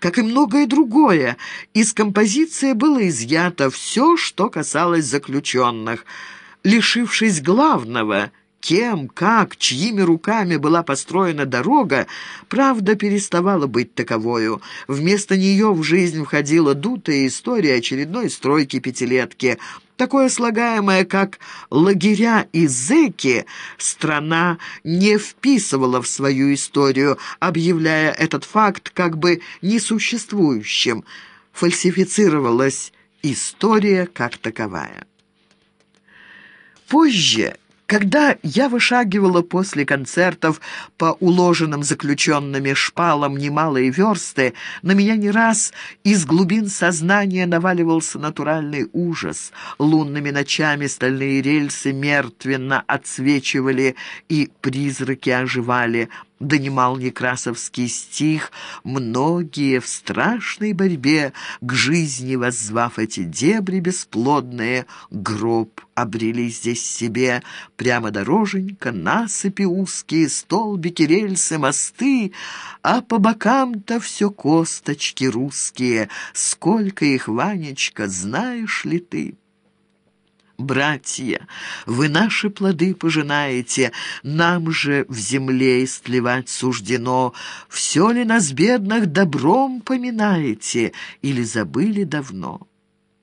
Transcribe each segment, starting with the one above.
Как и многое другое, из композиции было изъято все, что касалось заключенных. Лишившись главного – кем, как, чьими руками была построена дорога, правда переставала быть таковою. Вместо нее в жизнь входила дутая история очередной стройки пятилетки. Такое слагаемое, как «лагеря» и «зэки», страна не вписывала в свою историю, объявляя этот факт как бы несуществующим. Фальсифицировалась история как таковая. Позже когда я вышагивала после концертов по уложенным заключенными шпалам немалые версты, на меня не раз из глубин сознания наваливался натуральный ужас. Лунными ночами стальные рельсы мертвенно отсвечивали, и призраки оживали донимал некрасовский стих, многие в страшной борьбе к жизни воззвав эти дебри бесплодные, гроб обрели здесь себе, прямо дороженька, насыпи узкие, столбики, рельсы, мосты, а по бокам-то все косточки русские, сколько их, Ванечка, знаешь ли ты?» Братья, вы наши плоды пожинаете, нам же в земле истлевать суждено. Все ли нас, бедных, добром поминаете или забыли давно?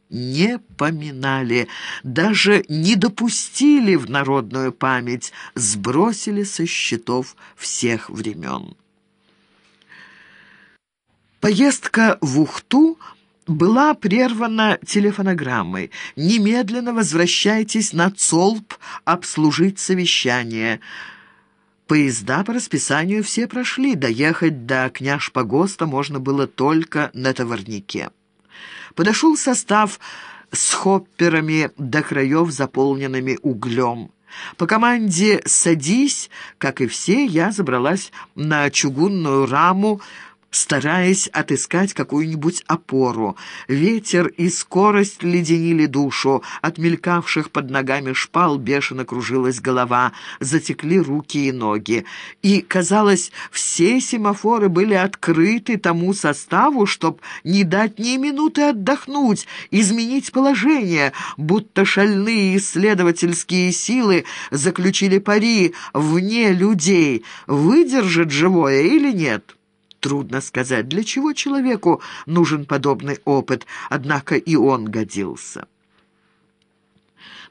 Не поминали, даже не допустили в народную память, сбросили со счетов всех времен. Поездка в Ухту – была прервана телефонограммой. «Немедленно возвращайтесь на ЦОЛП обслужить совещание». Поезда по расписанию все прошли, доехать до Княж-Погоста можно было только на товарнике. Подошел состав с хопперами до краев, заполненными углем. По команде «Садись», как и все, я забралась на чугунную раму, стараясь отыскать какую-нибудь опору. Ветер и скорость леденили душу, от мелькавших под ногами шпал бешено кружилась голова, затекли руки и ноги. И, казалось, все семафоры были открыты тому составу, чтоб не дать ни минуты отдохнуть, изменить положение, будто шальные исследовательские силы заключили пари вне людей, выдержит живое или нет. Трудно сказать, для чего человеку нужен подобный опыт, однако и он годился.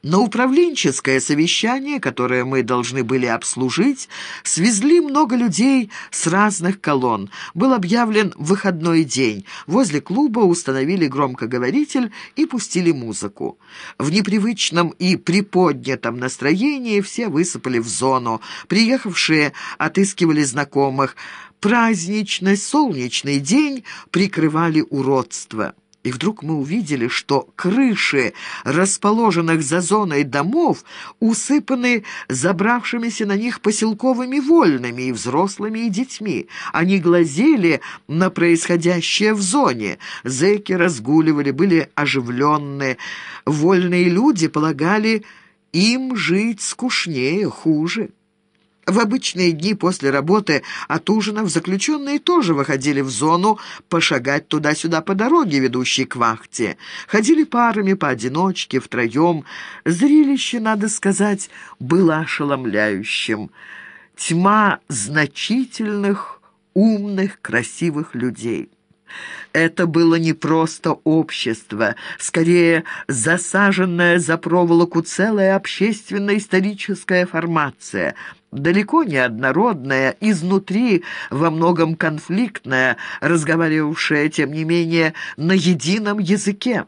На управленческое совещание, которое мы должны были обслужить, свезли много людей с разных колонн. Был объявлен выходной день. Возле клуба установили громкоговоритель и пустили музыку. В непривычном и приподнятом настроении все высыпали в зону. Приехавшие отыскивали знакомых – праздничный солнечный день прикрывали уродство. И вдруг мы увидели, что крыши, расположенных за зоной домов, усыпаны забравшимися на них поселковыми вольными и взрослыми, и детьми. Они глазели на происходящее в зоне. Зэки разгуливали, были оживленные. Вольные люди полагали, им жить скучнее, хуже. В обычные дни после работы от ужинов заключенные тоже выходили в зону пошагать туда-сюда по дороге, ведущей к вахте. Ходили парами, поодиночке, втроем. Зрелище, надо сказать, было ошеломляющим. Тьма значительных, умных, красивых людей. Это было не просто общество, скорее засаженная за проволоку целая общественно-историческая формация, далеко не однородная, изнутри во многом конфликтная, разговаривавшая, тем не менее, на едином языке.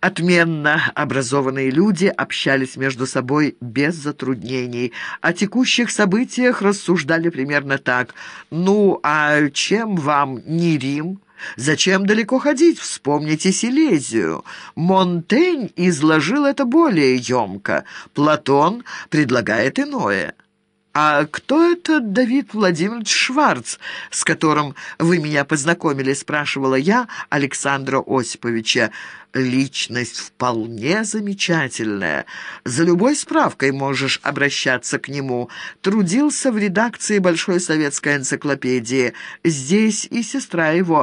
Отменно образованные люди общались между собой без затруднений. О текущих событиях рассуждали примерно так. «Ну, а чем вам не Рим?» Зачем далеко ходить? Вспомните Силезию. Монтень изложил это более емко. Платон предлагает иное. «А кто это Давид Владимирович Шварц, с которым вы меня познакомили?» — спрашивала я Александра Осиповича. «Личность вполне замечательная. За любой справкой можешь обращаться к нему. Трудился в редакции Большой советской энциклопедии. Здесь и сестра его,